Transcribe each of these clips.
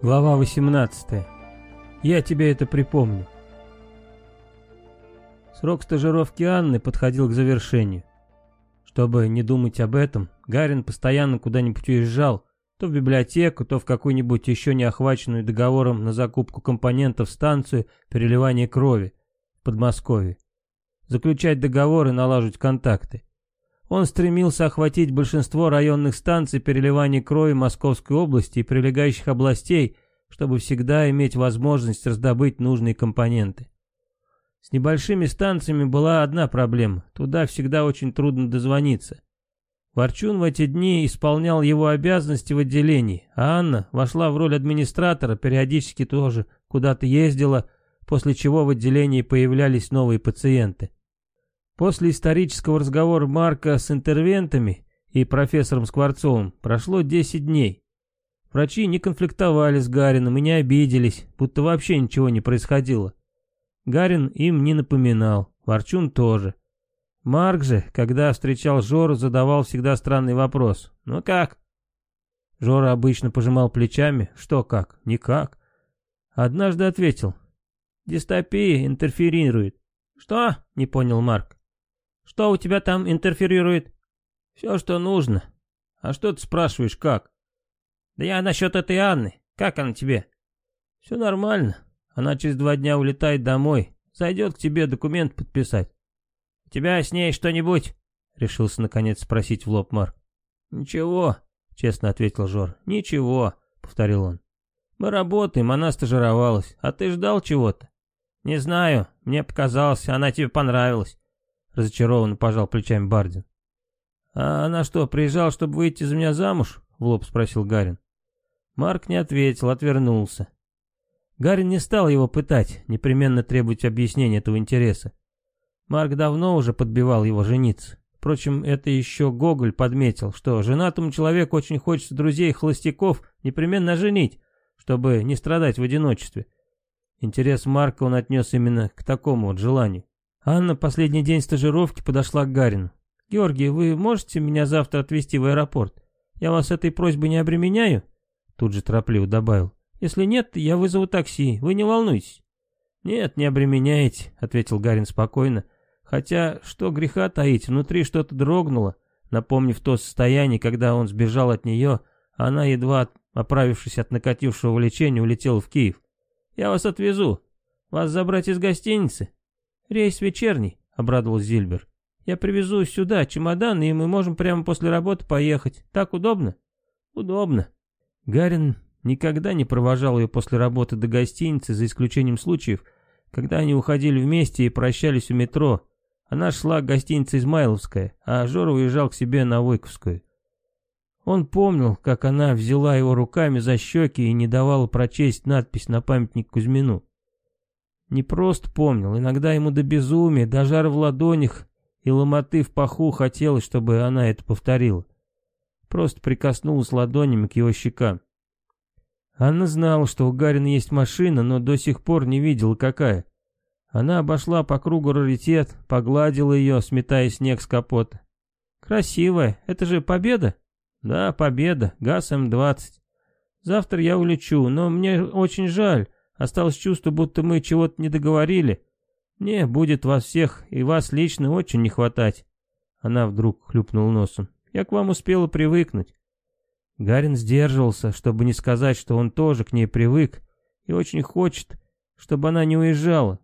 Глава 18. Я тебе это припомню. Срок стажировки Анны подходил к завершению. Чтобы не думать об этом, Гарин постоянно куда-нибудь уезжал, то в библиотеку, то в какую-нибудь еще не охваченную договором на закупку компонентов станцию переливания крови в Подмосковье. Заключать договоры, налаживать контакты. Он стремился охватить большинство районных станций переливания крови Московской области и прилегающих областей, чтобы всегда иметь возможность раздобыть нужные компоненты. С небольшими станциями была одна проблема, туда всегда очень трудно дозвониться. Ворчун в эти дни исполнял его обязанности в отделении, а Анна вошла в роль администратора, периодически тоже куда-то ездила, после чего в отделении появлялись новые пациенты. После исторического разговора Марка с интервентами и профессором Скворцовым прошло 10 дней. Врачи не конфликтовали с Гарином и не обиделись, будто вообще ничего не происходило. Гарин им не напоминал, Ворчун тоже. Марк же, когда встречал Жору, задавал всегда странный вопрос. «Ну как?» Жора обычно пожимал плечами. «Что как?» «Никак». Однажды ответил. «Дистопия интерферирует». «Что?» — не понял Марк. Что у тебя там интерферирует? Все, что нужно. А что ты спрашиваешь, как? Да я насчет этой Анны. Как она тебе? Все нормально. Она через два дня улетает домой. Зайдет к тебе документ подписать. У тебя с ней что-нибудь? Решился наконец спросить в лоб Марк. Ничего, честно ответил Жор. Ничего, повторил он. Мы работаем, она стажировалась. А ты ждал чего-то? Не знаю, мне показалось, она тебе понравилась. Разочарованно пожал плечами Бардин. «А она что, приезжала, чтобы выйти за меня замуж?» — в лоб спросил Гарин. Марк не ответил, отвернулся. Гарин не стал его пытать, непременно требовать объяснения этого интереса. Марк давно уже подбивал его жениться. Впрочем, это еще Гоголь подметил, что женатому человеку очень хочется друзей-холостяков непременно женить, чтобы не страдать в одиночестве. Интерес Марка он отнес именно к такому вот желанию. Анна последний день стажировки подошла к Гарину. «Георгий, вы можете меня завтра отвезти в аэропорт? Я вас этой просьбой не обременяю?» Тут же торопливо добавил. «Если нет, я вызову такси, вы не волнуйтесь». «Нет, не обременяете», — ответил Гарин спокойно. Хотя, что греха таить, внутри что-то дрогнуло, напомнив то состояние, когда он сбежал от нее, она, едва оправившись от накатившего влечения, улетела в Киев. «Я вас отвезу. Вас забрать из гостиницы?» «Рейс вечерний», — обрадовался Зильбер. «Я привезу сюда чемодан, и мы можем прямо после работы поехать. Так удобно?» «Удобно». Гарин никогда не провожал ее после работы до гостиницы, за исключением случаев, когда они уходили вместе и прощались у метро. Она шла к гостинице Измайловская, а Жора уезжал к себе на Войковскую. Он помнил, как она взяла его руками за щеки и не давала прочесть надпись на памятник Кузьмину. Не просто помнил, иногда ему до безумия, до жара в ладонях и ломоты в паху хотелось, чтобы она это повторила. Просто прикоснулась ладонями к его щекам. Анна знала, что у Гарина есть машина, но до сих пор не видела, какая. Она обошла по кругу раритет, погладила ее, сметая снег с капота. «Красивая, это же победа?» «Да, победа, ГАЗ М-20. Завтра я улечу, но мне очень жаль. Осталось чувство, будто мы чего-то не договорили. Мне будет вас всех и вас лично очень не хватать. Она вдруг хлюпнула носом. Я к вам успела привыкнуть. Гарин сдерживался, чтобы не сказать, что он тоже к ней привык и очень хочет, чтобы она не уезжала.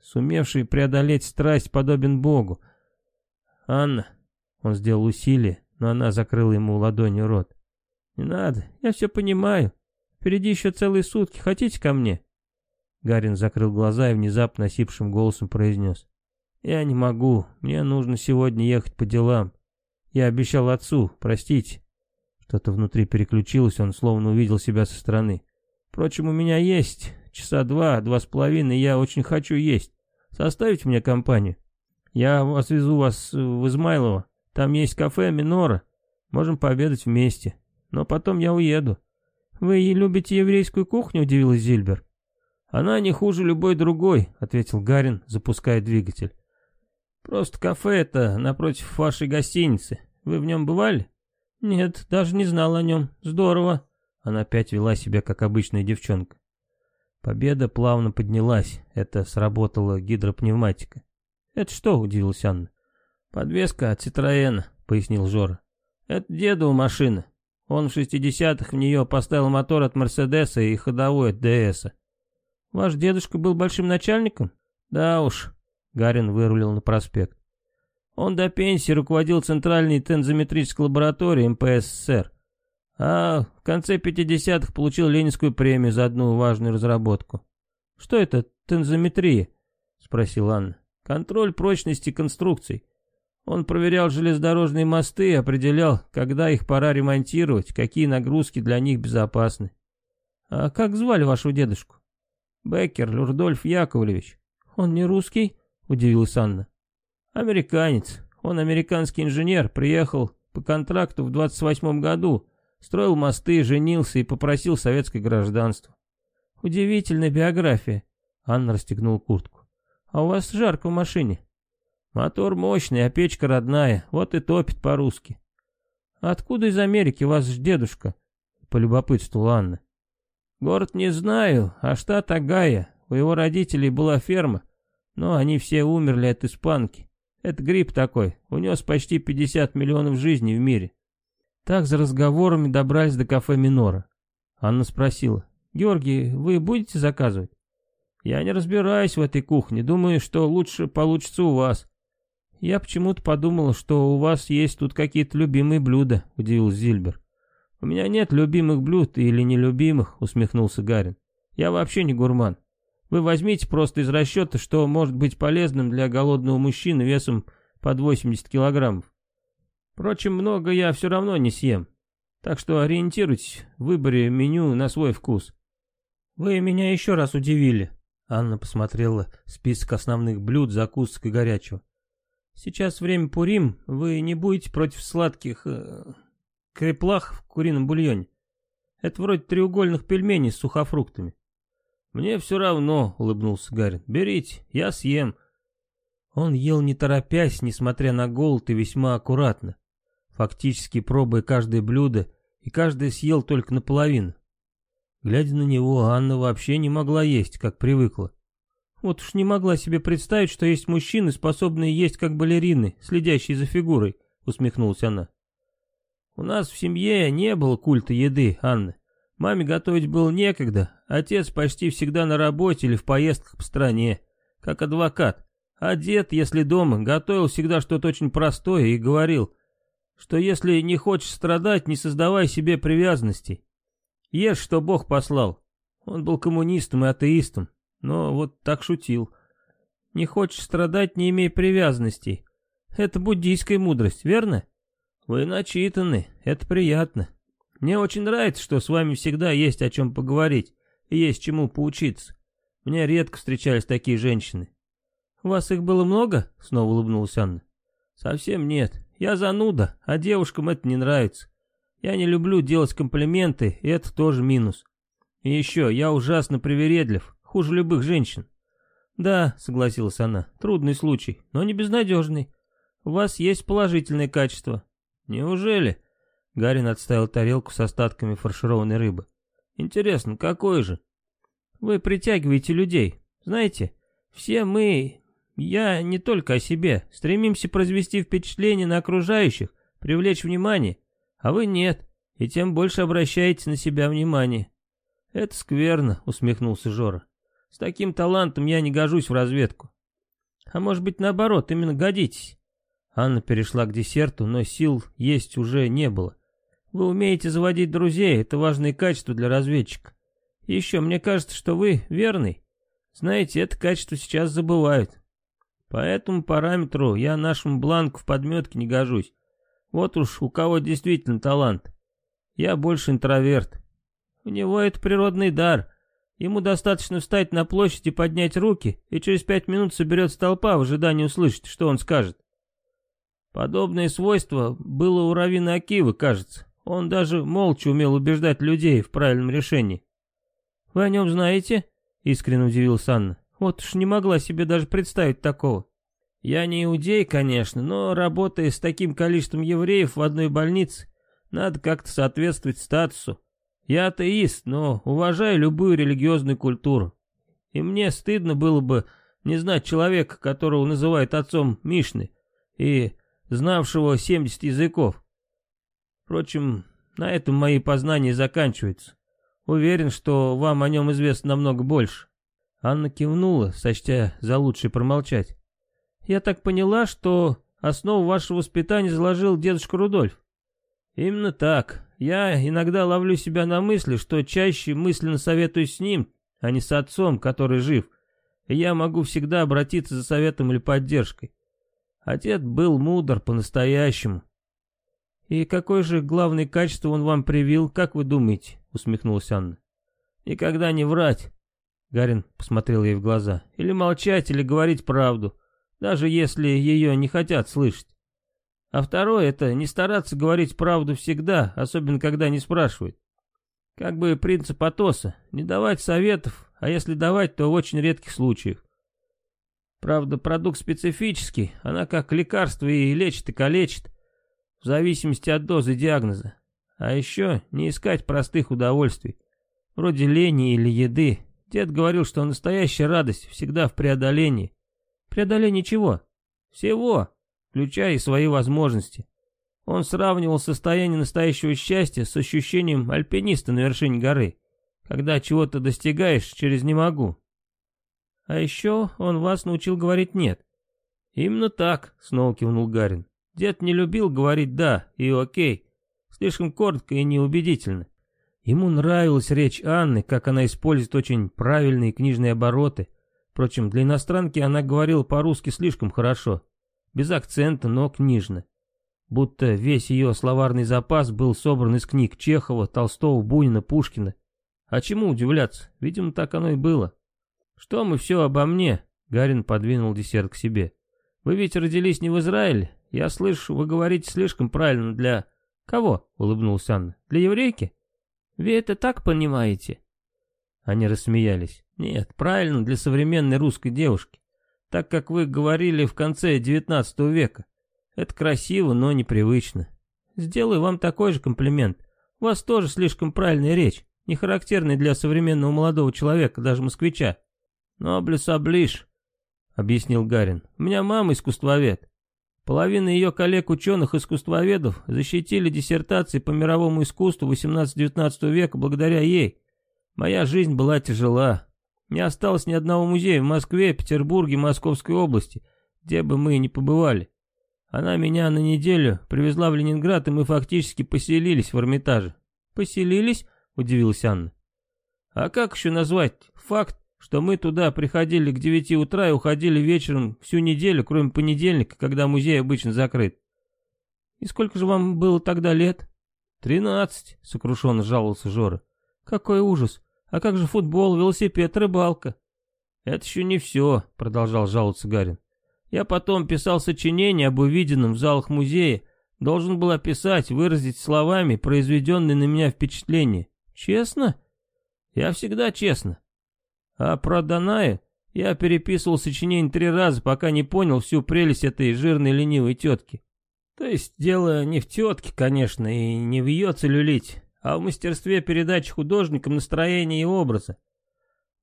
Сумевший преодолеть страсть подобен Богу. Анна, он сделал усилие, но она закрыла ему ладонью рот. Не надо, я все понимаю. Впереди еще целые сутки. Хотите ко мне?» Гарин закрыл глаза и внезапно осипшим голосом произнес. «Я не могу. Мне нужно сегодня ехать по делам. Я обещал отцу. Простите». Что-то внутри переключилось, он словно увидел себя со стороны. «Впрочем, у меня есть часа два, два с половиной, я очень хочу есть. Составите мне компанию? Я отвезу вас в Измайлово. Там есть кафе Минора. Можем пообедать вместе. Но потом я уеду. «Вы любите еврейскую кухню?» — удивилась Зильбер. «Она не хуже любой другой», — ответил Гарин, запуская двигатель. «Просто кафе это напротив вашей гостиницы. Вы в нем бывали?» «Нет, даже не знал о нем. Здорово. Она опять вела себя, как обычная девчонка. Победа плавно поднялась. Это сработала гидропневматика. «Это что?» — удивилась Анна. «Подвеска от Citroёна», — пояснил Жора. «Это дедова машина. Он в шестидесятых в нее поставил мотор от Мерседеса и ходовой от ДСа. Ваш дедушка был большим начальником? Да уж. Гарин вырулил на проспект. Он до пенсии руководил Центральной тензометрической лабораторией МПССР. А в конце 50-х получил Ленинскую премию за одну важную разработку. «Что это тензометрия?» — спросил Анна. «Контроль прочности конструкций. Он проверял железнодорожные мосты и определял, когда их пора ремонтировать, какие нагрузки для них безопасны. А как звали вашего дедушку? Беккер Рудольф Яковлевич. Он не русский? Удивилась Анна. Американец. Он американский инженер, приехал по контракту в 28 году, строил мосты, женился и попросил советское гражданство. Удивительная биография. Анна расстегнула куртку. А у вас жарко в машине. Мотор мощный, а печка родная, вот и топит по-русски. Откуда из Америки вас дедушка? Полюбопытствовала Анна. Город не знаю, а штат Агая. У его родителей была ферма, но они все умерли от испанки. Это грипп такой, унес почти 50 миллионов жизней в мире. Так за разговорами добрались до кафе Минора. Анна спросила, «Георгий, вы будете заказывать?» «Я не разбираюсь в этой кухне, думаю, что лучше получится у вас. «Я почему-то подумал, что у вас есть тут какие-то любимые блюда», — удивился Зильбер. «У меня нет любимых блюд или нелюбимых», — усмехнулся Гарин. «Я вообще не гурман. Вы возьмите просто из расчета, что может быть полезным для голодного мужчины весом под 80 килограммов. Впрочем, много я все равно не съем. Так что ориентируйтесь в выборе меню на свой вкус». «Вы меня еще раз удивили», — Анна посмотрела список основных блюд, закусок и горячего. Сейчас время Пурим, вы не будете против сладких э, креплах в курином бульоне. Это вроде треугольных пельменей с сухофруктами. Мне все равно, улыбнулся Гарин. Берите, я съем. Он ел не торопясь, несмотря на голод и весьма аккуратно, фактически пробуя каждое блюдо, и каждое съел только наполовину. Глядя на него, Анна вообще не могла есть, как привыкла. Вот уж не могла себе представить, что есть мужчины, способные есть как балерины, следящие за фигурой, усмехнулась она. У нас в семье не было культа еды, Анна. Маме готовить было некогда, отец почти всегда на работе или в поездках по стране, как адвокат. А дед, если дома, готовил всегда что-то очень простое и говорил, что если не хочешь страдать, не создавай себе привязанностей. Ешь, что Бог послал. Он был коммунистом и атеистом, но вот так шутил. Не хочешь страдать, не имей привязанностей. Это буддийская мудрость, верно? Вы начитаны, это приятно. Мне очень нравится, что с вами всегда есть о чем поговорить и есть чему поучиться. Мне редко встречались такие женщины. У вас их было много? Снова улыбнулась Анна. Совсем нет. Я зануда, а девушкам это не нравится. Я не люблю делать комплименты, и это тоже минус. И еще, я ужасно привередлив, хуже любых женщин. Да, согласилась она, трудный случай, но не безнадежный. У вас есть положительные качества. Неужели? Гарин отставил тарелку с остатками фаршированной рыбы. Интересно, какой же? Вы притягиваете людей. Знаете, все мы, я не только о себе, стремимся произвести впечатление на окружающих, привлечь внимание, а вы нет, и тем больше обращаете на себя внимание. Это скверно, усмехнулся Жора. С таким талантом я не гожусь в разведку. А может быть наоборот, именно годитесь. Анна перешла к десерту, но сил есть уже не было. Вы умеете заводить друзей, это важное качество для разведчика. Еще, мне кажется, что вы верный. Знаете, это качество сейчас забывают. По этому параметру я нашему бланку в подметке не гожусь. Вот уж у кого действительно талант. Я больше интроверт. У него это природный дар. Ему достаточно встать на площадь и поднять руки, и через пять минут соберется толпа в ожидании услышать, что он скажет. Подобное свойство было у Равина Акивы, кажется. Он даже молча умел убеждать людей в правильном решении. «Вы о нем знаете?» — искренне удивилась Анна. «Вот уж не могла себе даже представить такого. Я не иудей, конечно, но работая с таким количеством евреев в одной больнице, надо как-то соответствовать статусу. Я атеист, но уважаю любую религиозную культуру. И мне стыдно было бы не знать человека, которого называют отцом Мишны, и знавшего 70 языков. Впрочем, на этом мои познания заканчиваются. Уверен, что вам о нем известно намного больше. Анна кивнула, сочтя за лучшее промолчать. Я так поняла, что основу вашего воспитания заложил дедушка Рудольф. Именно так. Я иногда ловлю себя на мысли, что чаще мысленно советуюсь с ним, а не с отцом, который жив. И я могу всегда обратиться за советом или поддержкой. Отец был мудр по-настоящему. «И какое же главное качество он вам привил, как вы думаете?» — усмехнулась Анна. «Никогда не врать», — Гарин посмотрел ей в глаза. «Или молчать, или говорить правду, даже если ее не хотят слышать. А второе — это не стараться говорить правду всегда, особенно когда не спрашивают. Как бы принцип Атоса, не давать советов, а если давать, то в очень редких случаях. Правда, продукт специфический, она как лекарство и лечит, и калечит, в зависимости от дозы диагноза. А еще не искать простых удовольствий, вроде лени или еды. Дед говорил, что настоящая радость всегда в преодолении. Преодоление чего? Всего, включая и свои возможности. Он сравнивал состояние настоящего счастья с ощущением альпиниста на вершине горы, когда чего-то достигаешь через «не могу». А еще он вас научил говорить «нет». «Именно так», — снова кивнул Гарин. «Дед не любил говорить «да» и «окей», слишком коротко и неубедительно. Ему нравилась речь Анны, как она использует очень правильные книжные обороты. Впрочем, для иностранки она говорила по-русски слишком хорошо, без акцента, но книжно будто весь ее словарный запас был собран из книг Чехова, Толстого, Бунина, Пушкина. А чему удивляться? Видимо, так оно и было. Что мы все обо мне? Гарин подвинул десерт к себе. Вы ведь родились не в Израиле. Я слышу, вы говорите слишком правильно для... Кого? Улыбнулась Анна. Для еврейки? Вы это так понимаете? Они рассмеялись. Нет, правильно для современной русской девушки. Так как вы говорили в конце XIX века. Это красиво, но непривычно. Сделаю вам такой же комплимент. У вас тоже слишком правильная речь, не характерная для современного молодого человека, даже москвича. Ноблес оближ, объяснил Гарин. У меня мама искусствовед. Половина ее коллег-ученых-искусствоведов защитили диссертации по мировому искусству 18-19 века благодаря ей. Моя жизнь была тяжела. Не осталось ни одного музея в Москве, Петербурге, Московской области, где бы мы ни побывали. Она меня на неделю привезла в Ленинград, и мы фактически поселились в Эрмитаже. Поселились? Удивилась Анна. А как еще назвать факт, что мы туда приходили к девяти утра и уходили вечером всю неделю, кроме понедельника, когда музей обычно закрыт? И сколько же вам было тогда лет? Тринадцать, сокрушенно жаловался Жора. Какой ужас. А как же футбол, велосипед, рыбалка? Это еще не все, продолжал жаловаться Гарин. Я потом писал сочинение об увиденном в залах музея, должен был описать, выразить словами произведенные на меня впечатления. Честно? Я всегда честно. А про Даная я переписывал сочинение три раза, пока не понял всю прелесть этой жирной ленивой тетки. То есть дело не в тетке, конечно, и не в ее целлюлите, а в мастерстве передачи художникам настроения и образа.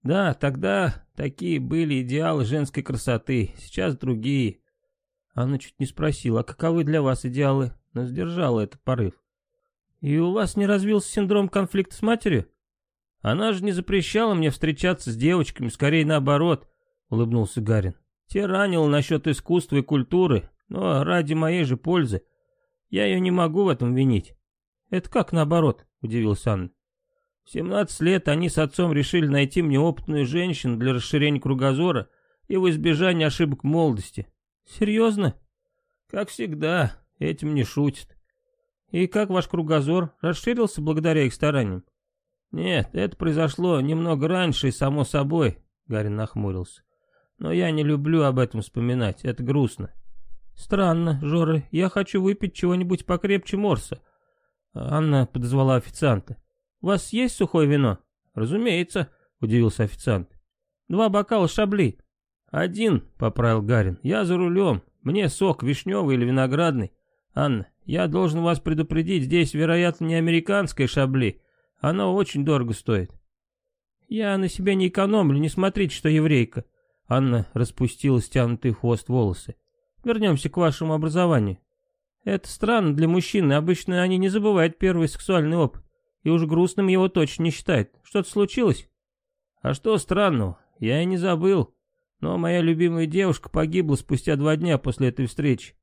Да, тогда такие были идеалы женской красоты, сейчас другие. Анна чуть не спросила, а каковы для вас идеалы, но сдержала этот порыв. И у вас не развился синдром конфликта с матерью? Она же не запрещала мне встречаться с девочками, скорее наоборот, улыбнулся Гарин. Те ранил насчет искусства и культуры, но ради моей же пользы. Я ее не могу в этом винить. Это как наоборот, удивилась Анна. В 17 лет они с отцом решили найти мне опытную женщину для расширения кругозора и в избежание ошибок молодости. Серьезно? Как всегда, этим не шутят. И как ваш кругозор расширился благодаря их стараниям? Нет, это произошло немного раньше и само собой, Гарин нахмурился. Но я не люблю об этом вспоминать, это грустно. Странно, Жора, я хочу выпить чего-нибудь покрепче морса. Анна подозвала официанта. «У вас есть сухое вино?» «Разумеется», — удивился официант. «Два бокала шабли». «Один», — поправил Гарин. «Я за рулем. Мне сок вишневый или виноградный. Анна, я должен вас предупредить, здесь, вероятно, не американское шабли, Оно очень дорого стоит. Я на себя не экономлю, не смотрите, что еврейка. Анна распустила стянутый хвост волосы. Вернемся к вашему образованию. Это странно для мужчины, обычно они не забывают первый сексуальный опыт. И уж грустным его точно не считают. Что-то случилось? А что странного? Я и не забыл. Но моя любимая девушка погибла спустя два дня после этой встречи.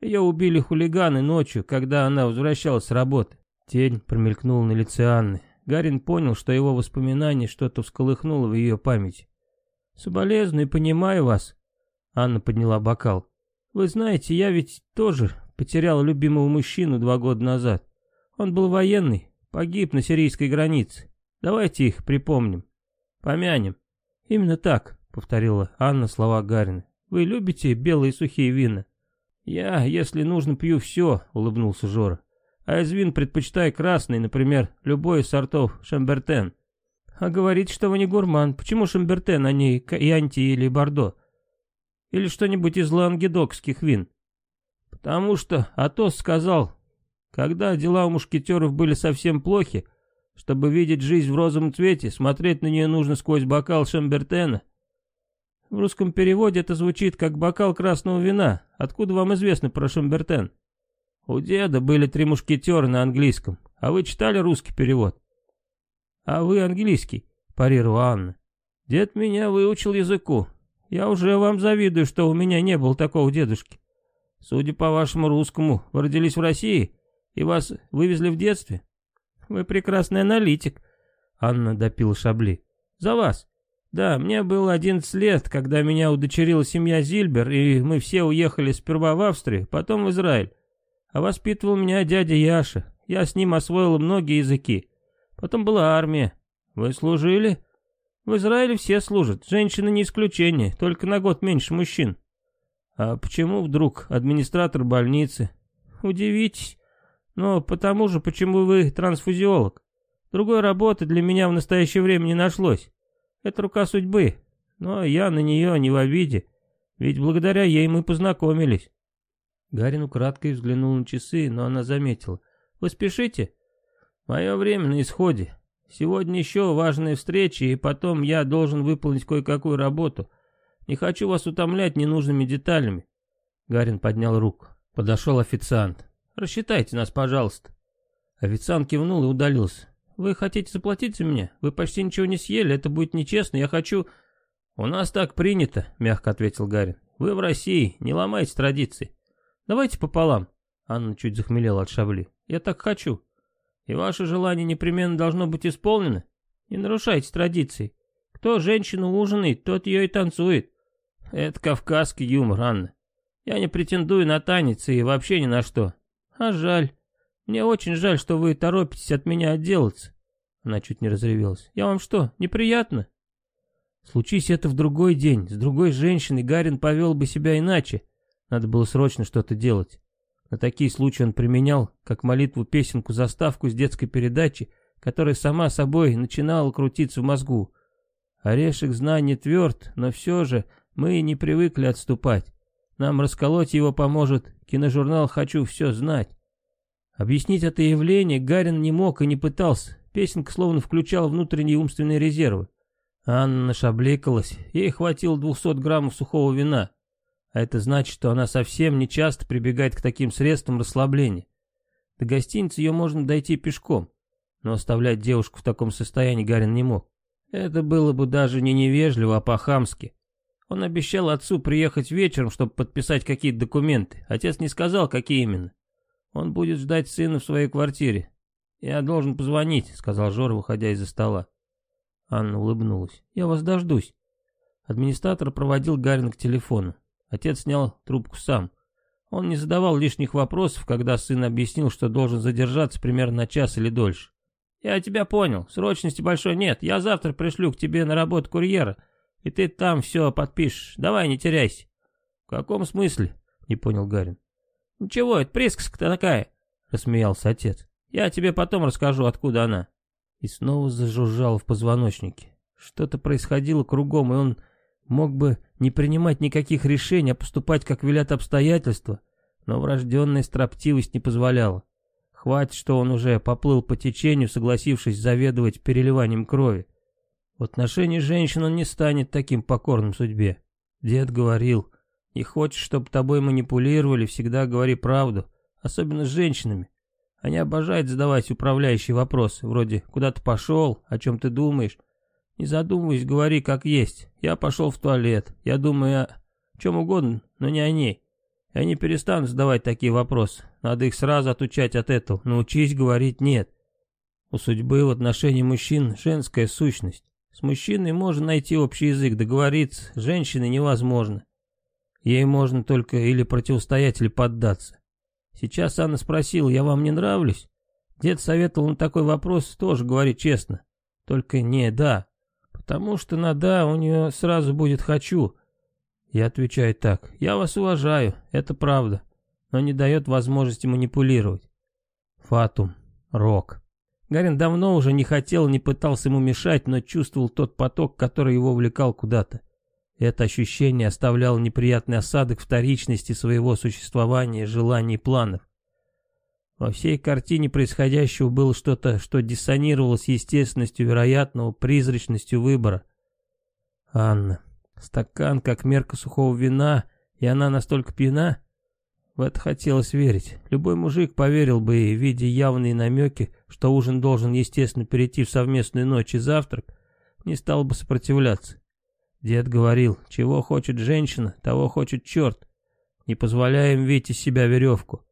Ее убили хулиганы ночью, когда она возвращалась с работы. Тень промелькнула на лице Анны. Гарин понял, что его воспоминание что-то всколыхнуло в ее памяти. «Соболезную понимаю вас», — Анна подняла бокал. «Вы знаете, я ведь тоже потерял любимого мужчину два года назад. Он был военный, погиб на сирийской границе. Давайте их припомним, помянем». «Именно так», — повторила Анна слова Гарина. «Вы любите белые сухие вина?» «Я, если нужно, пью все», — улыбнулся Жора. «А из вин предпочитаю красный, например, любой из сортов Шамбертен». «А говорит, что вы не гурман. Почему Шамбертен, а не Янти или Бордо? Или что-нибудь из лангедокских вин?» «Потому что Атос сказал, когда дела у мушкетеров были совсем плохи, чтобы видеть жизнь в розовом цвете, смотреть на нее нужно сквозь бокал Шамбертена. В русском переводе это звучит как бокал красного вина. Откуда вам известно про Шамбертен? У деда были три мушкетера на английском. А вы читали русский перевод? А вы английский, парировала Анна. Дед меня выучил языку. Я уже вам завидую, что у меня не было такого дедушки. Судя по вашему русскому, вы родились в России и вас вывезли в детстве? Вы прекрасный аналитик. Анна допила шабли. За вас. Да, мне было 11 лет, когда меня удочерила семья Зильбер, и мы все уехали сперва в Австрию, потом в Израиль. А воспитывал меня дядя Яша. Я с ним освоил многие языки. Потом была армия. Вы служили? В Израиле все служат, женщины не исключение, только на год меньше мужчин. А почему вдруг администратор больницы? Удивитесь. Но потому же, почему вы трансфузиолог? Другой работы для меня в настоящее время не нашлось. Это рука судьбы, но я на нее не в обиде, ведь благодаря ей мы познакомились. Гарин украдкой взглянул на часы, но она заметила. «Вы спешите?» «Мое время на исходе. Сегодня еще важная встреча, и потом я должен выполнить кое-какую работу. Не хочу вас утомлять ненужными деталями». Гарин поднял руку. Подошел официант. «Рассчитайте нас, пожалуйста». Официант кивнул и удалился. Вы хотите заплатить за меня? Вы почти ничего не съели, это будет нечестно, я хочу...» «У нас так принято», — мягко ответил Гарри. «Вы в России, не ломайте традиции. Давайте пополам». Анна чуть захмелела от шабли. «Я так хочу. И ваше желание непременно должно быть исполнено. Не нарушайте традиции. Кто женщину ужинает, тот ее и танцует. Это кавказский юмор, Анна. Я не претендую на танец и вообще ни на что. А жаль. Мне очень жаль, что вы торопитесь от меня отделаться. Она чуть не разревелась. Я вам что, неприятно? Случись это в другой день, с другой женщиной, Гарин повел бы себя иначе. Надо было срочно что-то делать. На такие случаи он применял, как молитву песенку, заставку с детской передачи, которая сама собой начинала крутиться в мозгу. Орешек знаний тверд, но все же мы не привыкли отступать. Нам расколоть его поможет киножурнал «Хочу все знать». Объяснить это явление Гарин не мог и не пытался. Песенка словно включала внутренние умственные резервы. Анна нашабликалась, ей хватило 200 граммов сухого вина. А это значит, что она совсем не часто прибегает к таким средствам расслабления. До гостиницы ее можно дойти пешком, но оставлять девушку в таком состоянии Гарин не мог. Это было бы даже не невежливо, а по-хамски. Он обещал отцу приехать вечером, чтобы подписать какие-то документы. Отец не сказал, какие именно. Он будет ждать сына в своей квартире. Я должен позвонить, сказал Жора, выходя из-за стола. Анна улыбнулась. Я вас дождусь. Администратор проводил Гарина к телефону. Отец снял трубку сам. Он не задавал лишних вопросов, когда сын объяснил, что должен задержаться примерно на час или дольше. «Я тебя понял. Срочности большой нет. Я завтра пришлю к тебе на работу курьера, и ты там все подпишешь. Давай, не теряйся». «В каком смысле?» — не понял Гарин. «Ничего, это присказка такая», — рассмеялся отец. «Я тебе потом расскажу, откуда она». И снова зажужжал в позвоночнике. Что-то происходило кругом, и он мог бы не принимать никаких решений, а поступать, как велят обстоятельства, но врожденная строптивость не позволяла. Хватит, что он уже поплыл по течению, согласившись заведовать переливанием крови. В отношении женщин он не станет таким покорным судьбе. Дед говорил, не хочешь, чтобы тобой манипулировали, всегда говори правду, особенно с женщинами. Они обожают задавать управляющие вопросы, вроде «Куда ты пошел? О чем ты думаешь?» Не задумываясь, говори как есть. Я пошел в туалет. Я думаю о чем угодно, но не о ней. Я не перестану задавать такие вопросы. Надо их сразу отучать от этого. Научись говорить «нет». У судьбы в отношении мужчин женская сущность. С мужчиной можно найти общий язык, договориться, с женщиной невозможно. Ей можно только или противостоять, или поддаться. Сейчас Анна спросила, я вам не нравлюсь? Дед советовал на такой вопрос тоже говорить честно. Только не «да», потому что на «да» у нее сразу будет «хочу». Я отвечаю так, я вас уважаю, это правда, но не дает возможности манипулировать. Фатум, рок. Гарин давно уже не хотел, не пытался ему мешать, но чувствовал тот поток, который его увлекал куда-то. Это ощущение оставляло неприятный осадок вторичности своего существования, желаний и планов. Во всей картине происходящего было что-то, что диссонировало с естественностью вероятного, призрачностью выбора. Анна. Стакан, как мерка сухого вина, и она настолько пьяна? В это хотелось верить. Любой мужик поверил бы ей, видя явные намеки, что ужин должен, естественно, перейти в совместную ночь и завтрак, не стал бы сопротивляться. Дед говорил, чего хочет женщина, того хочет черт. Не позволяем видеть из себя веревку.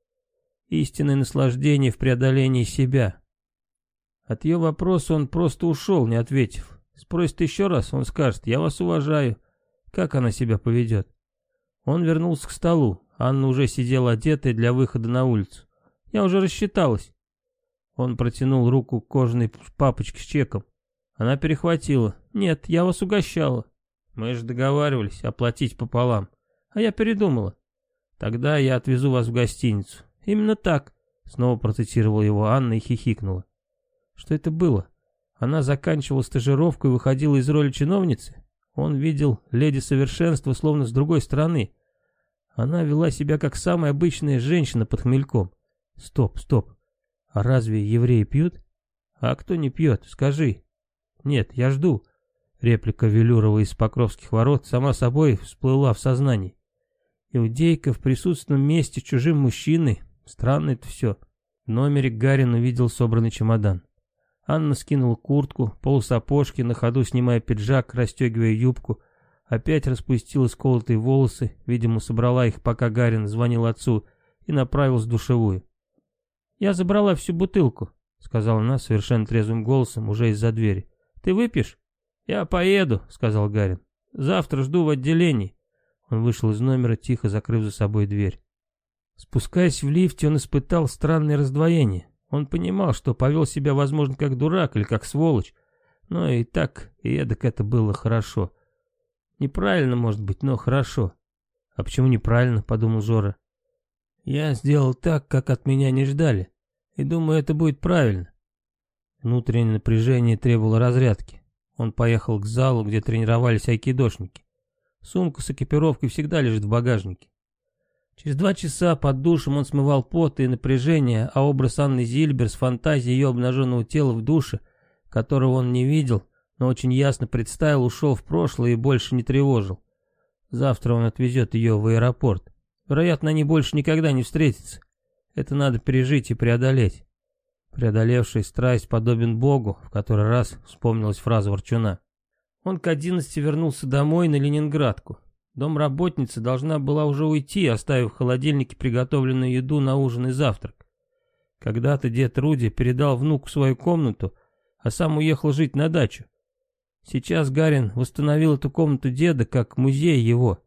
Истинное наслаждение в преодолении себя. От ее вопроса он просто ушел, не ответив. Спросит еще раз, он скажет, я вас уважаю. Как она себя поведет? Он вернулся к столу. Анна уже сидела одетая для выхода на улицу. Я уже рассчиталась. Он протянул руку к кожаной папочке с чеком. Она перехватила. «Нет, я вас угощала». Мы же договаривались оплатить пополам. А я передумала. Тогда я отвезу вас в гостиницу. Именно так. Снова процитировала его Анна и хихикнула. Что это было? Она заканчивала стажировку и выходила из роли чиновницы? Он видел леди совершенства словно с другой стороны. Она вела себя как самая обычная женщина под хмельком. Стоп, стоп. А разве евреи пьют? А кто не пьет, скажи. Нет, я жду. Реплика Велюрова из Покровских ворот сама собой всплыла в сознании. Иудейка в присутственном месте чужим мужчиной. Странно это все. В номере Гарин увидел собранный чемодан. Анна скинула куртку, полусапожки, на ходу снимая пиджак, расстегивая юбку. Опять распустила сколотые волосы, видимо, собрала их, пока Гарин звонил отцу, и направилась в душевую. «Я забрала всю бутылку», — сказала она совершенно трезвым голосом, уже из-за двери. «Ты выпьешь?» «Я поеду», — сказал Гарин. «Завтра жду в отделении». Он вышел из номера, тихо закрыв за собой дверь. Спускаясь в лифте, он испытал странное раздвоение. Он понимал, что повел себя, возможно, как дурак или как сволочь, но и так, и эдак это было хорошо. Неправильно, может быть, но хорошо. А почему неправильно, подумал Жора. Я сделал так, как от меня не ждали, и думаю, это будет правильно. Внутреннее напряжение требовало разрядки. Он поехал к залу, где тренировались айкидошники. Сумка с экипировкой всегда лежит в багажнике. Через два часа под душем он смывал пот и напряжение, а образ Анны Зильбер с фантазией ее обнаженного тела в душе, которого он не видел, но очень ясно представил, ушел в прошлое и больше не тревожил. Завтра он отвезет ее в аэропорт. Вероятно, они больше никогда не встретятся. Это надо пережить и преодолеть. Преодолевший страсть подобен Богу, в который раз вспомнилась фраза Ворчуна. Он к одиннадцати вернулся домой на Ленинградку. Домработница должна была уже уйти, оставив в холодильнике приготовленную еду на ужин и завтрак. Когда-то дед Руди передал внуку свою комнату, а сам уехал жить на дачу. Сейчас Гарин восстановил эту комнату деда как музей его.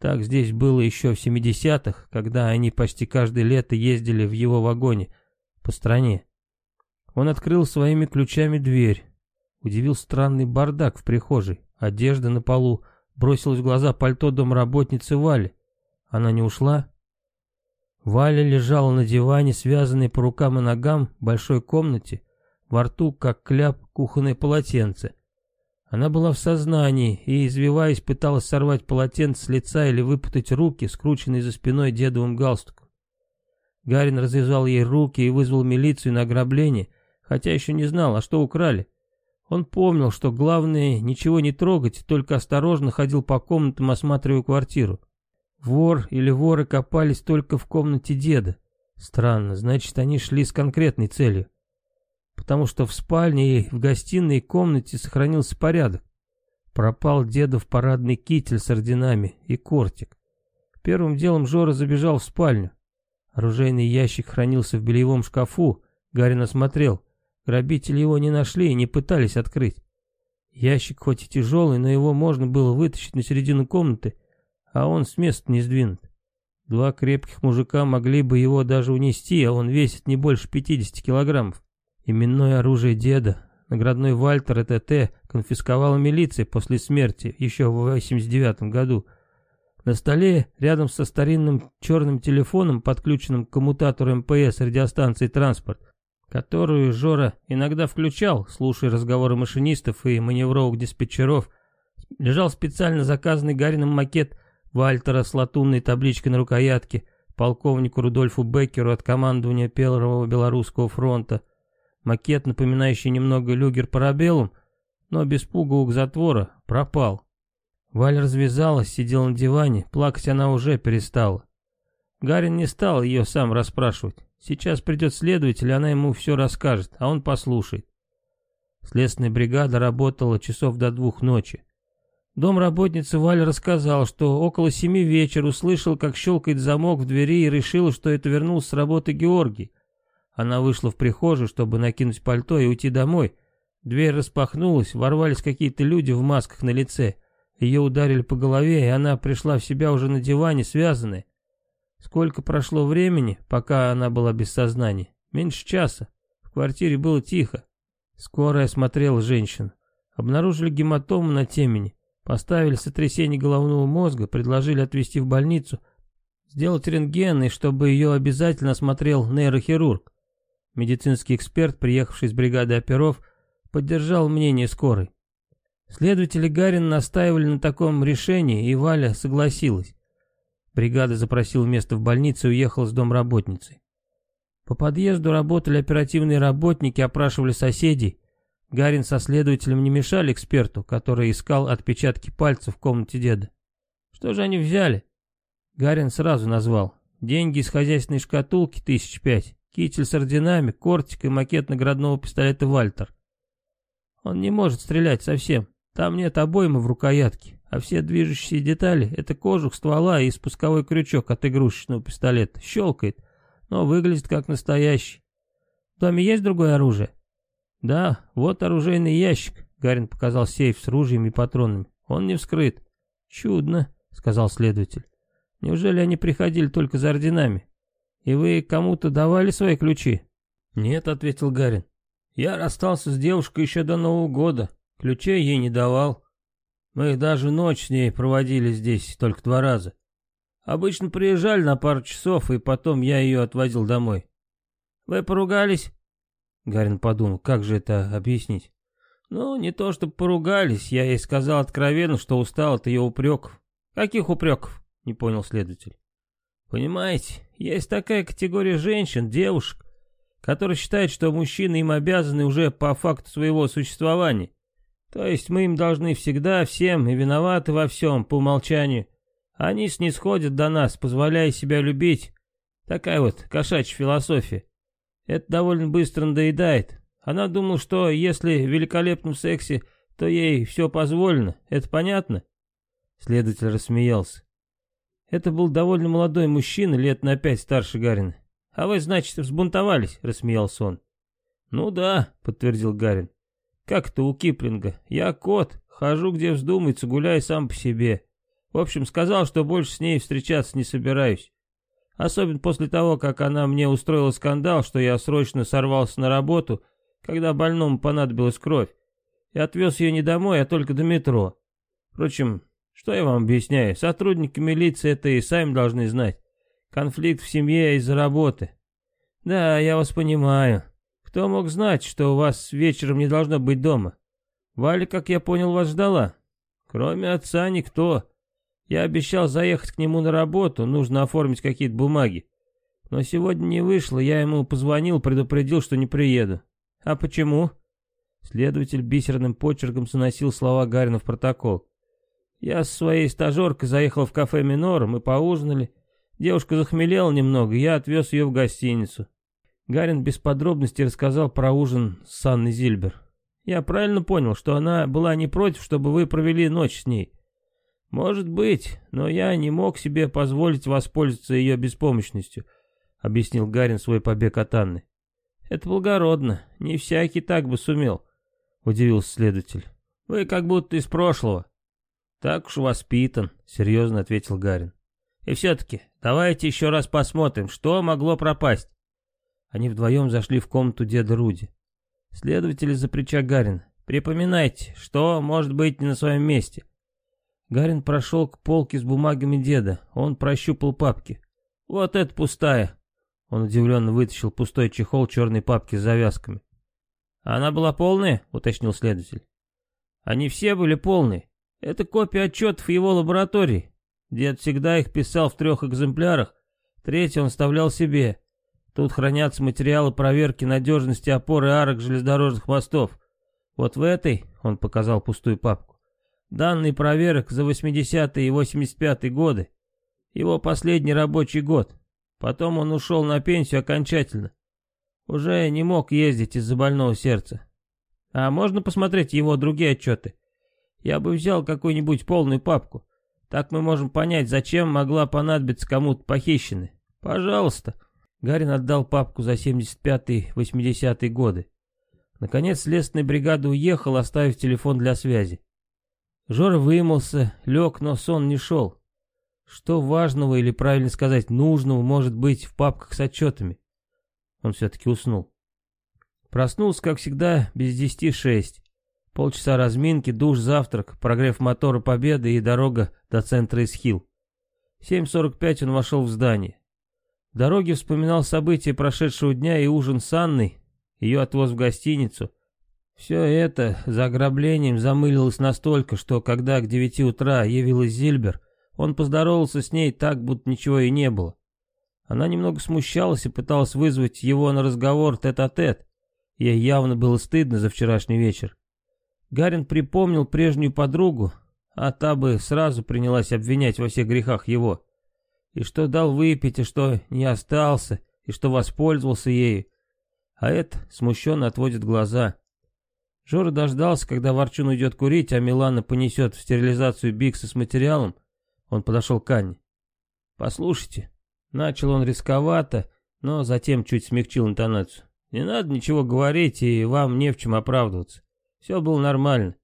Так здесь было еще в 70-х, когда они почти каждое лето ездили в его вагоне по стране. Он открыл своими ключами дверь. Удивил странный бардак в прихожей. Одежда на полу. Бросилось в глаза пальто домработницы Вали. Она не ушла? Валя лежала на диване, связанной по рукам и ногам в большой комнате, во рту, как кляп, кухонное полотенце. Она была в сознании и, извиваясь, пыталась сорвать полотенце с лица или выпутать руки, скрученные за спиной дедовым галстуком. Гарин развязал ей руки и вызвал милицию на ограбление, хотя еще не знал, а что украли. Он помнил, что главное ничего не трогать, только осторожно ходил по комнатам, осматривая квартиру. Вор или воры копались только в комнате деда. Странно, значит, они шли с конкретной целью. Потому что в спальне и в гостиной комнате сохранился порядок. Пропал дедов парадный китель с орденами и кортик. Первым делом Жора забежал в спальню. Оружейный ящик хранился в бельевом шкафу. Гарин осмотрел. Грабители его не нашли и не пытались открыть. Ящик хоть и тяжелый, но его можно было вытащить на середину комнаты, а он с места не сдвинут. Два крепких мужика могли бы его даже унести, а он весит не больше 50 килограммов. Именное оружие деда, наградной Вальтер ТТ, конфисковала милиция после смерти еще в 89 году. На столе, рядом со старинным черным телефоном, подключенным к коммутатору МПС радиостанции «Транспорт», которую Жора иногда включал, слушая разговоры машинистов и маневровых диспетчеров, лежал специально заказанный Гарином макет Вальтера с латунной табличкой на рукоятке, полковнику Рудольфу Беккеру от командования Первого Белорусского фронта. Макет, напоминающий немного люгер парабеллум, но без пуговок затвора, пропал. Валя развязалась, сидела на диване, плакать она уже перестала. Гарин не стал ее сам расспрашивать. Сейчас придет следователь, она ему все расскажет, а он послушает. Следственная бригада работала часов до двух ночи. Дом работницы Валя рассказал, что около семи вечера услышал, как щелкает замок в двери и решила, что это вернулся с работы Георгий. Она вышла в прихожую, чтобы накинуть пальто и уйти домой. Дверь распахнулась, ворвались какие-то люди в масках на лице. Ее ударили по голове, и она пришла в себя уже на диване, связанная. Сколько прошло времени, пока она была без сознания? Меньше часа. В квартире было тихо. Скорая осмотрела женщину. Обнаружили гематому на темени. Поставили сотрясение головного мозга, предложили отвезти в больницу, сделать рентген, и чтобы ее обязательно осмотрел нейрохирург. Медицинский эксперт, приехавший из бригады оперов, поддержал мнение скорой. Следователи Гарин настаивали на таком решении, и Валя согласилась. Бригада запросила место в больнице и уехала с домработницей. По подъезду работали оперативные работники, опрашивали соседей. Гарин со следователем не мешали эксперту, который искал отпечатки пальцев в комнате деда. Что же они взяли? Гарин сразу назвал. Деньги из хозяйственной шкатулки тысяч пять, китель с орденами, кортик и макет наградного пистолета «Вальтер». Он не может стрелять совсем. Там нет обоймы в рукоятке, а все движущиеся детали — это кожух ствола и спусковой крючок от игрушечного пистолета. Щелкает, но выглядит как настоящий. В доме есть другое оружие? Да, вот оружейный ящик. Гарин показал сейф с ружьями и патронами. Он не вскрыт. Чудно, сказал следователь. Неужели они приходили только за орденами? И вы кому-то давали свои ключи? Нет, ответил Гарин. Я расстался с девушкой еще до Нового года. Ключей ей не давал. Мы даже ночь с ней проводили здесь только два раза. Обычно приезжали на пару часов, и потом я ее отвозил домой. Вы поругались? Гарин подумал, как же это объяснить. Ну, не то чтобы поругались, я ей сказал откровенно, что устал от ее упреков. Каких упреков? Не понял следователь. Понимаете, есть такая категория женщин, девушек, которые считают, что мужчины им обязаны уже по факту своего существования. То есть мы им должны всегда всем и виноваты во всем, по умолчанию. Они снисходят до нас, позволяя себя любить. Такая вот кошачья философия. Это довольно быстро надоедает. Она думала, что если в великолепном сексе, то ей все позволено. Это понятно? Следователь рассмеялся. Это был довольно молодой мужчина, лет на пять старше Гарина. «А вы, значит, взбунтовались?» — рассмеялся он. «Ну да», — подтвердил Гарин. Как это у Киплинга? Я кот, хожу где вздумается, гуляю сам по себе. В общем, сказал, что больше с ней встречаться не собираюсь. Особенно после того, как она мне устроила скандал, что я срочно сорвался на работу, когда больному понадобилась кровь. И отвез ее не домой, а только до метро. Впрочем, что я вам объясняю, сотрудники милиции это и сами должны знать. Конфликт в семье из-за работы. Да, я вас понимаю. Кто мог знать, что у вас вечером не должно быть дома? Валя, как я понял, вас ждала. Кроме отца никто. Я обещал заехать к нему на работу, нужно оформить какие-то бумаги. Но сегодня не вышло, я ему позвонил, предупредил, что не приеду. А почему? Следователь бисерным почерком заносил слова Гарина в протокол. Я со своей стажеркой заехал в кафе «Минор», мы поужинали. Девушка захмелела немного, я отвез ее в гостиницу. Гарин без подробностей рассказал про ужин с Анной Зильбер. Я правильно понял, что она была не против, чтобы вы провели ночь с ней? Может быть, но я не мог себе позволить воспользоваться ее беспомощностью, объяснил Гарин свой побег от Анны. Это благородно, не всякий так бы сумел, удивился следователь. Вы как будто из прошлого. Так уж воспитан, серьезно ответил Гарин. И все-таки, давайте еще раз посмотрим, что могло пропасть. Они вдвоем зашли в комнату деда Руди. Следователь заприча Гарин. Припоминайте, что может быть не на своем месте. Гарин прошел к полке с бумагами деда. Он прощупал папки. Вот это пустая. Он удивленно вытащил пустой чехол черной папки с завязками. «Она была полная?» — уточнил следователь. «Они все были полные. Это копия отчетов его лаборатории. Дед всегда их писал в трех экземплярах, третий он вставлял себе. Тут хранятся материалы проверки надежности опоры арок железнодорожных мостов. Вот в этой, он показал пустую папку, данные проверок за 80-е и 85-е годы. Его последний рабочий год. Потом он ушел на пенсию окончательно. Уже не мог ездить из-за больного сердца. А можно посмотреть его другие отчеты? Я бы взял какую-нибудь полную папку. Так мы можем понять, зачем могла понадобиться кому-то похищенная. Пожалуйста. Гарин отдал папку за 75-80 годы. Наконец следственная бригада уехала, оставив телефон для связи. Жора вымылся, лег, но сон не шел. Что важного или, правильно сказать, нужного может быть в папках с отчетами? Он все-таки уснул. Проснулся, как всегда, без десяти шесть. Полчаса разминки, душ, завтрак, прогрев мотора Победы и дорога до центра Исхил. В 7.45 он вошел в здание. Дороге вспоминал события прошедшего дня и ужин с Анной, ее отвоз в гостиницу. Все это за ограблением замылилось настолько, что когда к девяти утра явилась Зильбер, он поздоровался с ней так, будто ничего и не было. Она немного смущалась и пыталась вызвать его на разговор тет-а-тет. -тет. Ей явно было стыдно за вчерашний вечер. Гарин припомнил прежнюю подругу, а та бы сразу принялась обвинять во всех грехах его и что дал выпить, и что не остался, и что воспользовался ею. А это смущенно отводит глаза. Жора дождался, когда Ворчун уйдет курить, а Милана понесет в стерилизацию Бикса с материалом. Он подошел к Анне. «Послушайте». Начал он рисковато, но затем чуть смягчил интонацию. «Не надо ничего говорить, и вам не в чем оправдываться. Все было нормально.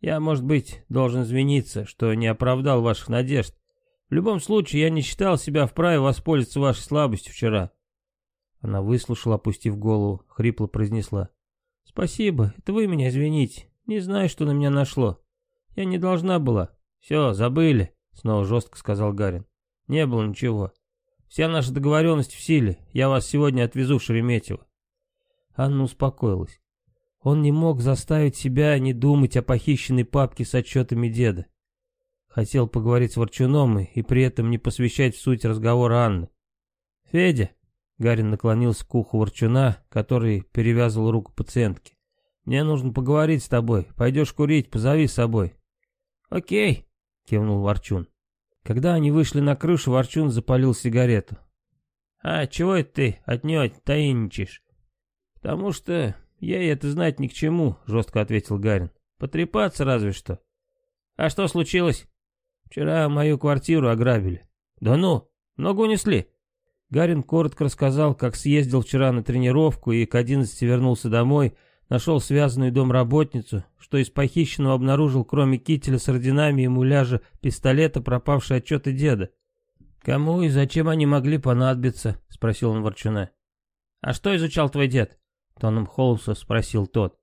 Я, может быть, должен извиниться, что не оправдал ваших надежд. В любом случае, я не считал себя вправе воспользоваться вашей слабостью вчера. Она выслушала, опустив голову, хрипло произнесла. Спасибо, это вы меня извините. Не знаю, что на меня нашло. Я не должна была. Все, забыли, снова жестко сказал Гарин. Не было ничего. Вся наша договоренность в силе. Я вас сегодня отвезу в Шереметьево. Анна успокоилась. Он не мог заставить себя не думать о похищенной папке с отчетами деда. Хотел поговорить с Ворчуном и при этом не посвящать суть разговора Анны. «Федя», — Гарин наклонился к уху Ворчуна, который перевязывал руку пациентки, «мне нужно поговорить с тобой. Пойдешь курить, позови с собой». «Окей», — кивнул Ворчун. Когда они вышли на крышу, Ворчун запалил сигарету. «А чего это ты от нее таиничаешь?» «Потому что ей это знать ни к чему», — жестко ответил Гарин. «Потрепаться разве что». «А что случилось?» Вчера мою квартиру ограбили. Да ну, много унесли. Гарин коротко рассказал, как съездил вчера на тренировку и к одиннадцати вернулся домой, нашел связанную домработницу, что из похищенного обнаружил, кроме кителя с орденами и муляжа пистолета, пропавшие отчеты деда. «Кому и зачем они могли понадобиться?» — спросил он Ворчуна. «А что изучал твой дед?» — тоном Холмса спросил тот.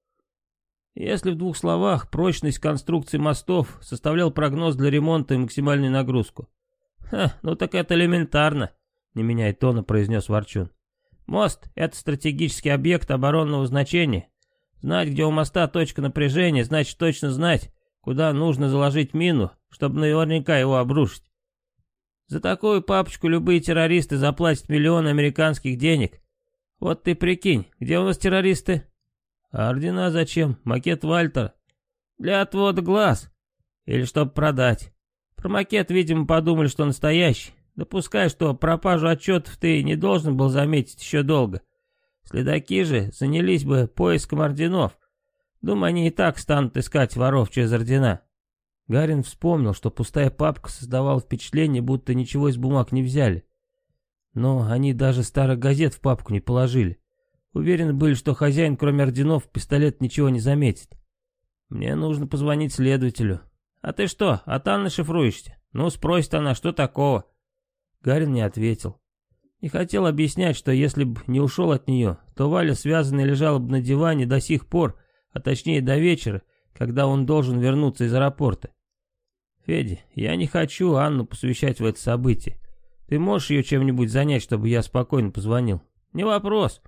Если в двух словах, прочность конструкции мостов составлял прогноз для ремонта и максимальную нагрузку. «Ха, ну так это элементарно», — не меняя тона, произнес Ворчун. «Мост — это стратегический объект оборонного значения. Знать, где у моста точка напряжения, значит точно знать, куда нужно заложить мину, чтобы наверняка его обрушить. За такую папочку любые террористы заплатят миллион американских денег. Вот ты прикинь, где у нас террористы? А ордена зачем? Макет Вальтера. Для отвода глаз. Или чтобы продать. Про макет, видимо, подумали, что настоящий. Допускай, что пропажу отчетов ты не должен был заметить еще долго. Следаки же занялись бы поиском орденов. Думаю, они и так станут искать воров через ордена. Гарин вспомнил, что пустая папка создавала впечатление, будто ничего из бумаг не взяли. Но они даже старых газет в папку не положили. Уверены были, что хозяин, кроме орденов, пистолет ничего не заметит. Мне нужно позвонить следователю. А ты что, от Анны шифруешься? Ну, спросит она, что такого? Гарин не ответил. Не хотел объяснять, что если бы не ушел от нее, то Валя связанная лежала бы на диване до сих пор, а точнее до вечера, когда он должен вернуться из аэропорта. Федя, я не хочу Анну посвящать в это событие. Ты можешь ее чем-нибудь занять, чтобы я спокойно позвонил? Не вопрос.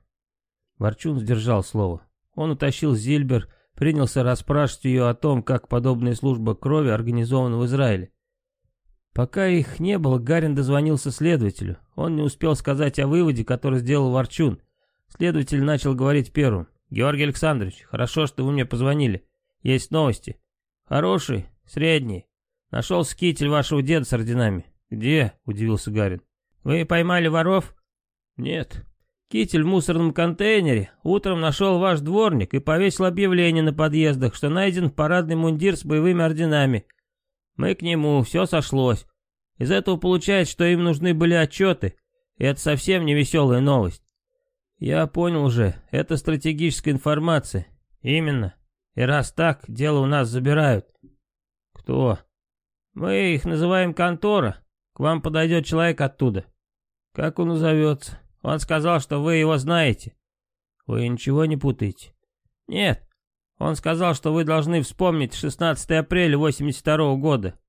Ворчун сдержал слово. Он утащил Зильбер, принялся расспрашивать ее о том, как подобная служба крови организована в Израиле. Пока их не было, Гарин дозвонился следователю. Он не успел сказать о выводе, который сделал Ворчун. Следователь начал говорить первым. «Георгий Александрович, хорошо, что вы мне позвонили. Есть новости. Хорошие, средние. Нашел скитель вашего деда с орденами. Где? Удивился Гарин. Вы поймали воров? Нет. Китель в мусорном контейнере. Утром нашел ваш дворник и повесил объявление на подъездах, что найден парадный мундир с боевыми орденами. Мы к нему, все сошлось. Из этого получается, что им нужны были отчеты, и это совсем не веселая новость. Я понял уже, это стратегическая информация. Именно. И раз так, дело у нас забирают. Кто? Мы их называем контора. К вам подойдет человек оттуда. Как он назовется? Он сказал, что вы его знаете. Вы ничего не путаете? Нет. Он сказал, что вы должны вспомнить 16 апреля 82 -го года.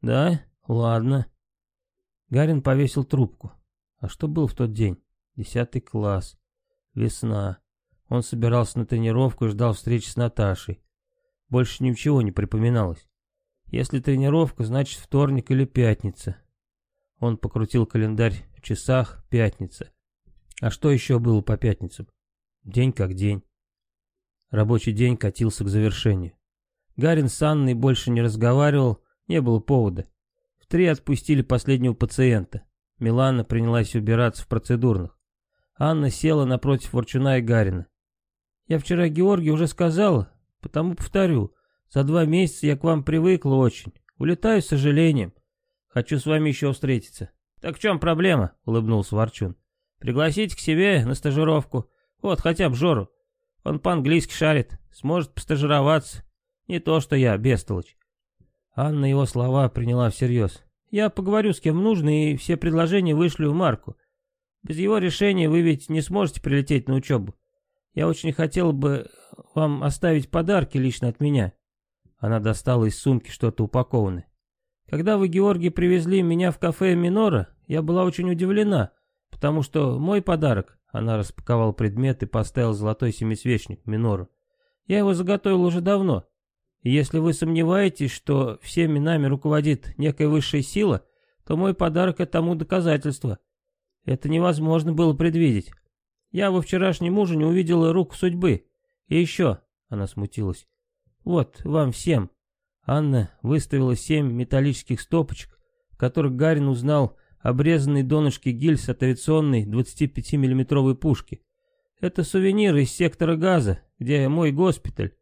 Да? Ладно. Гарин повесил трубку. А что был в тот день? Десятый класс. Весна. Он собирался на тренировку и ждал встречи с Наташей. Больше ничего не припоминалось. Если тренировка, значит вторник или пятница. Он покрутил календарь в часах, пятница. А что еще было по пятницам? День как день. Рабочий день катился к завершению. Гарин с Анной больше не разговаривал, не было повода. В три отпустили последнего пациента. Милана принялась убираться в процедурных. Анна села напротив Ворчуна и Гарина. «Я вчера Георгию уже сказала, потому повторю. За два месяца я к вам привыкла очень. Улетаю с сожалением. Хочу с вами еще встретиться». «Так в чем проблема?» — улыбнулся Ворчун. «Пригласите к себе на стажировку. Вот, хотя бы Жору. Он по-английски шарит, сможет постажироваться. Не то, что я, бестолочь. Анна его слова приняла всерьез. Я поговорю с кем нужно и все предложения вышлю Марку. Без его решения вы ведь не сможете прилететь на учебу. Я очень хотела бы вам оставить подарки лично от меня. Она достала из сумки что-то упакованное. Когда вы, Георгий, привезли меня в кафе Минора, я была очень удивлена, потому что мой подарок она распаковала предмет и поставила золотой семисвечник Минору. Я его заготовил уже давно. Если вы сомневаетесь, что всеми нами руководит некая высшая сила, то мой подарок — это тому доказательство. Это невозможно было предвидеть. Я во вчерашнем ужине увидела руку судьбы. И еще, она смутилась. Вот, вам всем. Анна выставила семь металлических стопочек, которых Гарин узнал обрезанный донышки гильз от авиационной 25 миллиметровой пушки. Это сувениры из сектора газа, где мой госпиталь.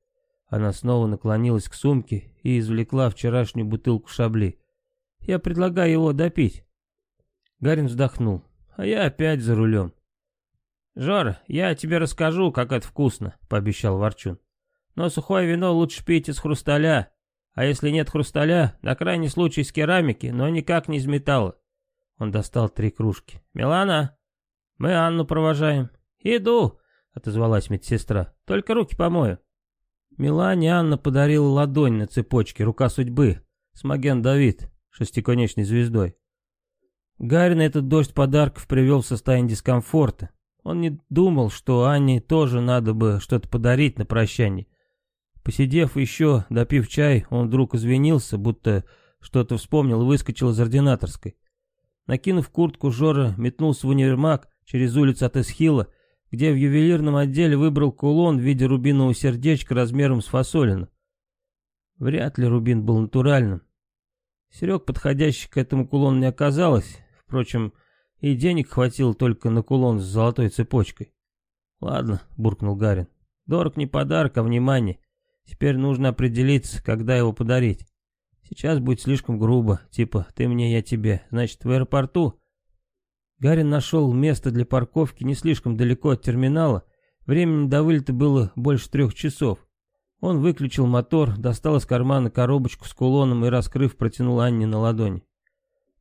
Она снова наклонилась к сумке и извлекла вчерашнюю бутылку шабли. Я предлагаю его допить. Гарин вздохнул. А я опять за рулем. «Жора, я тебе расскажу, как это вкусно», — пообещал Ворчун. «Но сухое вино лучше пить из хрусталя, а если нет хрусталя, на крайний случай из керамики, но никак не из металла. Он достал три кружки. «Милана, мы Анну провожаем». «Иду», — отозвалась медсестра. «Только руки помою». Милане Анна подарила ладонь на цепочке, рука судьбы, с Маген Давид, шестиконечной звездой. Гарри этот дождь подарков привел в состояние дискомфорта. Он не думал, что Анне тоже надо бы что-то подарить на прощание. Посидев еще, допив чай, он вдруг извинился, будто что-то вспомнил и выскочил из ординаторской. Накинув куртку, Жора метнулся в универмаг через улицу от Эсхила, где в ювелирном отделе выбрал кулон в виде рубинового сердечка размером с фасолину. Вряд ли рубин был натуральным. Серег, подходящий к этому кулону, не оказалось. Впрочем, и денег хватило только на кулон с золотой цепочкой. «Ладно», — буркнул Гарин. «Дорог не подарок, а внимание. Теперь нужно определиться, когда его подарить. Сейчас будет слишком грубо, типа «ты мне, я тебе». Значит, в аэропорту?» Гарин нашел место для парковки не слишком далеко от терминала. Времени до вылета было больше трех часов. Он выключил мотор, достал из кармана коробочку с кулоном и, раскрыв, протянул Анне на ладони.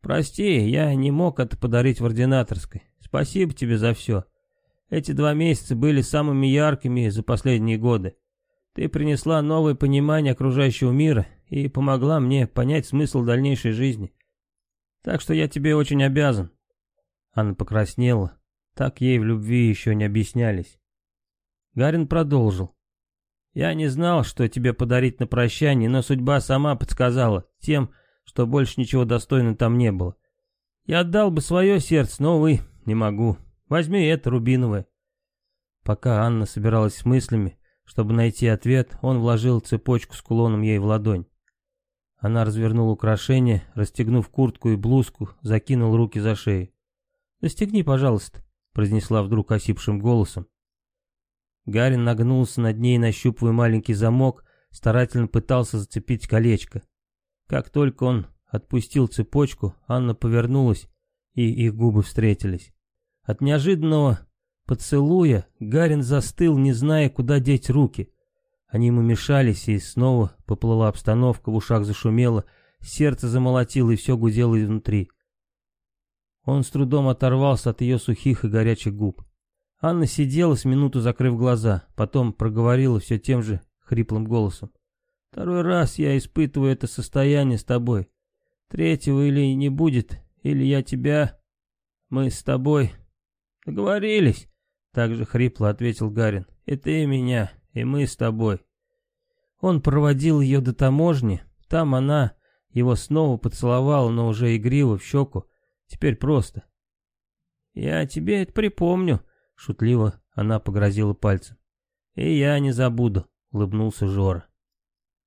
«Прости, я не мог это подарить в ординаторской. Спасибо тебе за все. Эти два месяца были самыми яркими за последние годы. Ты принесла новое понимание окружающего мира и помогла мне понять смысл дальнейшей жизни. Так что я тебе очень обязан. Анна покраснела. Так ей в любви еще не объяснялись. Гарин продолжил. «Я не знал, что тебе подарить на прощание, но судьба сама подсказала тем, что больше ничего достойно там не было. Я отдал бы свое сердце, но, увы, не могу. Возьми это, рубиновое». Пока Анна собиралась с мыслями, чтобы найти ответ, он вложил цепочку с кулоном ей в ладонь. Она развернула украшение, расстегнув куртку и блузку, закинул руки за шею. «Застегни, пожалуйста», — произнесла вдруг осипшим голосом. Гарин нагнулся над ней, нащупывая маленький замок, старательно пытался зацепить колечко. Как только он отпустил цепочку, Анна повернулась, и их губы встретились. От неожиданного поцелуя Гарин застыл, не зная, куда деть руки. Они ему мешались, и снова поплыла обстановка, в ушах зашумело, сердце замолотило, и все гудело изнутри. Он с трудом оторвался от ее сухих и горячих губ. Анна сидела с минуту, закрыв глаза, потом проговорила все тем же хриплым голосом. «Второй раз я испытываю это состояние с тобой. Третьего или не будет, или я тебя... Мы с тобой...» «Договорились», — также хрипло ответил Гарин. «И ты меня, и мы с тобой». Он проводил ее до таможни, там она его снова поцеловала, но уже игриво в щеку, Теперь просто. «Я тебе это припомню», — шутливо она погрозила пальцем. «И я не забуду», — улыбнулся Жора.